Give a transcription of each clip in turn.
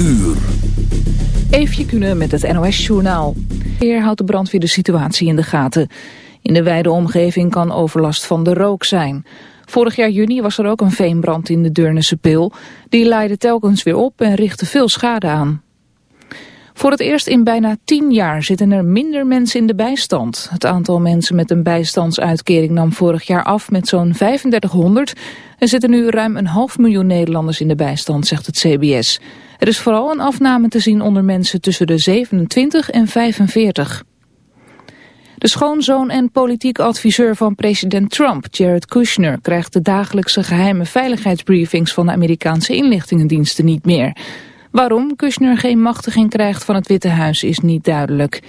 uur. Eefje kunnen met het NOS-journaal. Heer houdt de brandweer de situatie in de gaten. In de wijde omgeving kan overlast van de rook zijn. Vorig jaar juni was er ook een veenbrand in de Deurnense Pil. Die leidde telkens weer op en richtte veel schade aan. Voor het eerst in bijna tien jaar zitten er minder mensen in de bijstand. Het aantal mensen met een bijstandsuitkering nam vorig jaar af met zo'n 3500. Er zitten nu ruim een half miljoen Nederlanders in de bijstand, zegt het CBS. Er is vooral een afname te zien onder mensen tussen de 27 en 45. De schoonzoon en politiek adviseur van president Trump, Jared Kushner, krijgt de dagelijkse geheime veiligheidsbriefings van de Amerikaanse inlichtingendiensten niet meer. Waarom Kushner geen machtiging krijgt van het Witte Huis is niet duidelijk.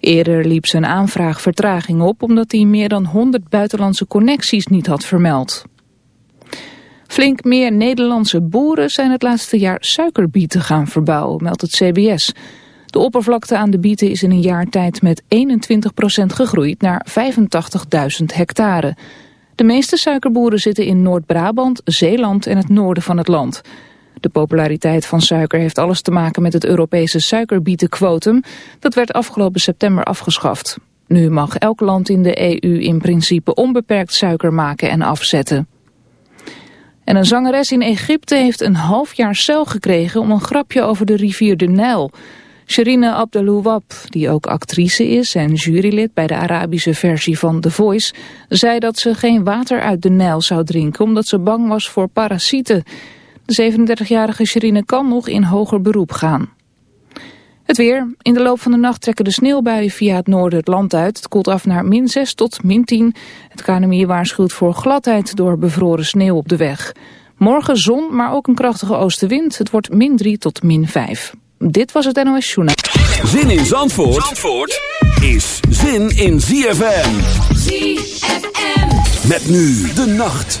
Eerder liep zijn aanvraag vertraging op omdat hij meer dan 100 buitenlandse connecties niet had vermeld. Flink meer Nederlandse boeren zijn het laatste jaar suikerbieten gaan verbouwen, meldt het CBS. De oppervlakte aan de bieten is in een jaar tijd met 21% gegroeid naar 85.000 hectare. De meeste suikerboeren zitten in Noord-Brabant, Zeeland en het noorden van het land. De populariteit van suiker heeft alles te maken met het Europese suikerbietenquotum. Dat werd afgelopen september afgeschaft. Nu mag elk land in de EU in principe onbeperkt suiker maken en afzetten. En een zangeres in Egypte heeft een half jaar cel gekregen om een grapje over de rivier de Nijl. Sherine Abdelouwab, die ook actrice is en jurylid bij de Arabische versie van The Voice, zei dat ze geen water uit de Nijl zou drinken omdat ze bang was voor parasieten. De 37-jarige Sherine kan nog in hoger beroep gaan. Het weer. In de loop van de nacht trekken de sneeuwbuien via het noorden het land uit. Het koelt af naar min 6 tot min 10. Het KNMI waarschuwt voor gladheid door bevroren sneeuw op de weg. Morgen zon, maar ook een krachtige oostenwind. Het wordt min 3 tot min 5. Dit was het NOS Journaal. Zin in Zandvoort, Zandvoort is zin in ZFM. ZFM. Met nu de nacht.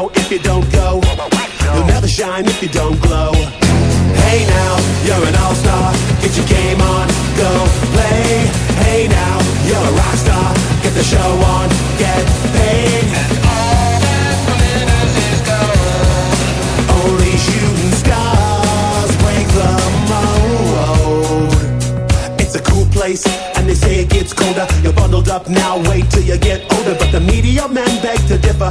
out if you don't go. You'll never shine if you don't glow. Hey now, you're an all-star. Get your game on, go play. Hey now, you're a rock star. Get the show on, get paid. And all that glitters is gold. Only shooting stars break the mold. It's a cool place they say it gets colder. You're bundled up now, wait till you get older. But the media men beg to differ.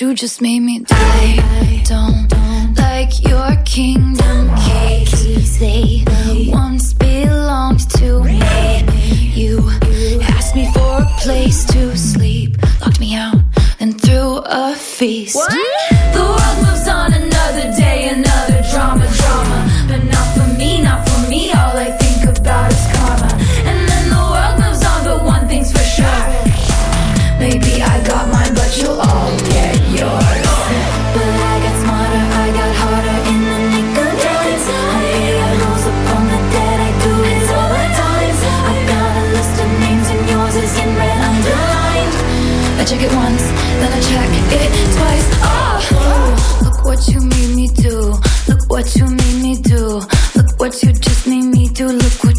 you just made me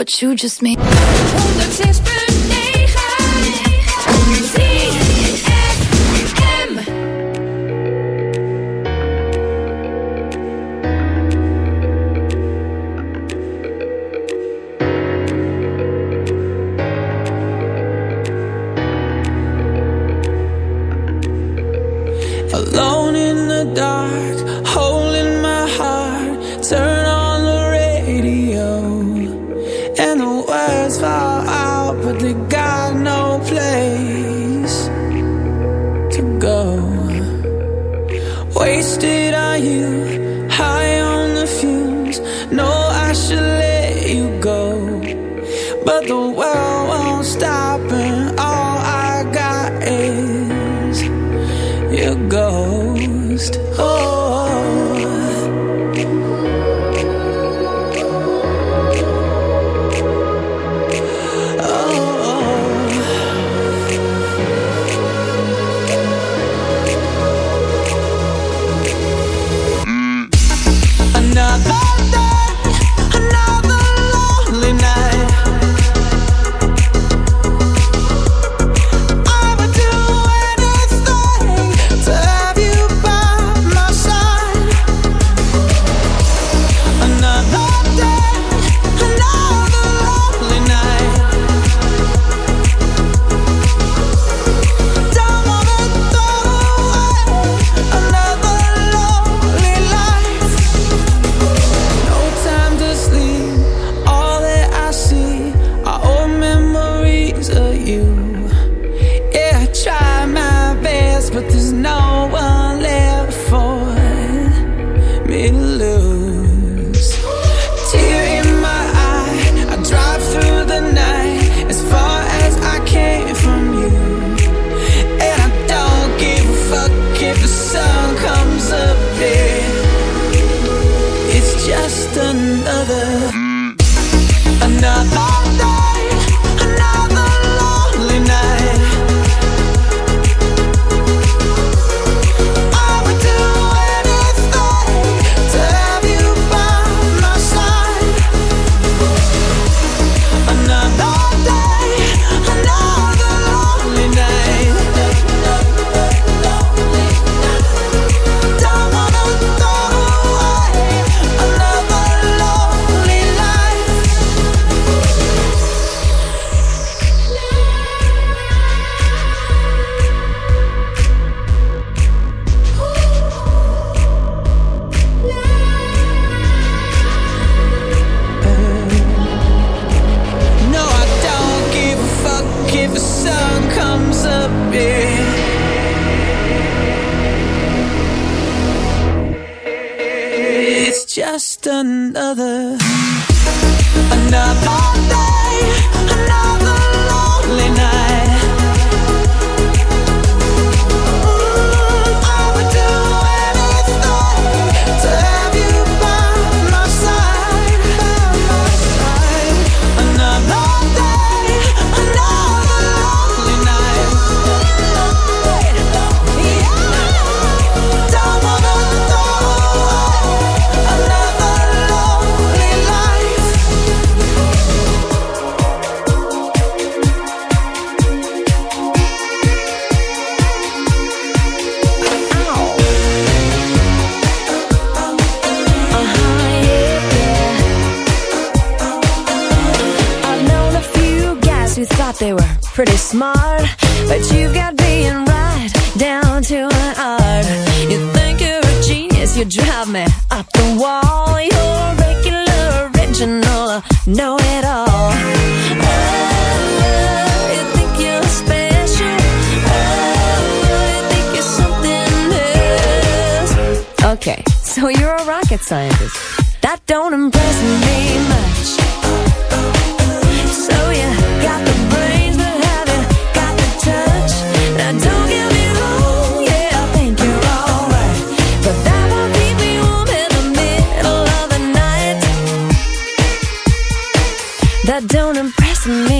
what you just made. Alone in the dark, You think you're a genius, you drive me up the wall. You're regular, original, know it all. Oh, you think you're special. Oh, you think you're something else. Okay, so you're a rocket scientist. That don't impress me much. don't impress me.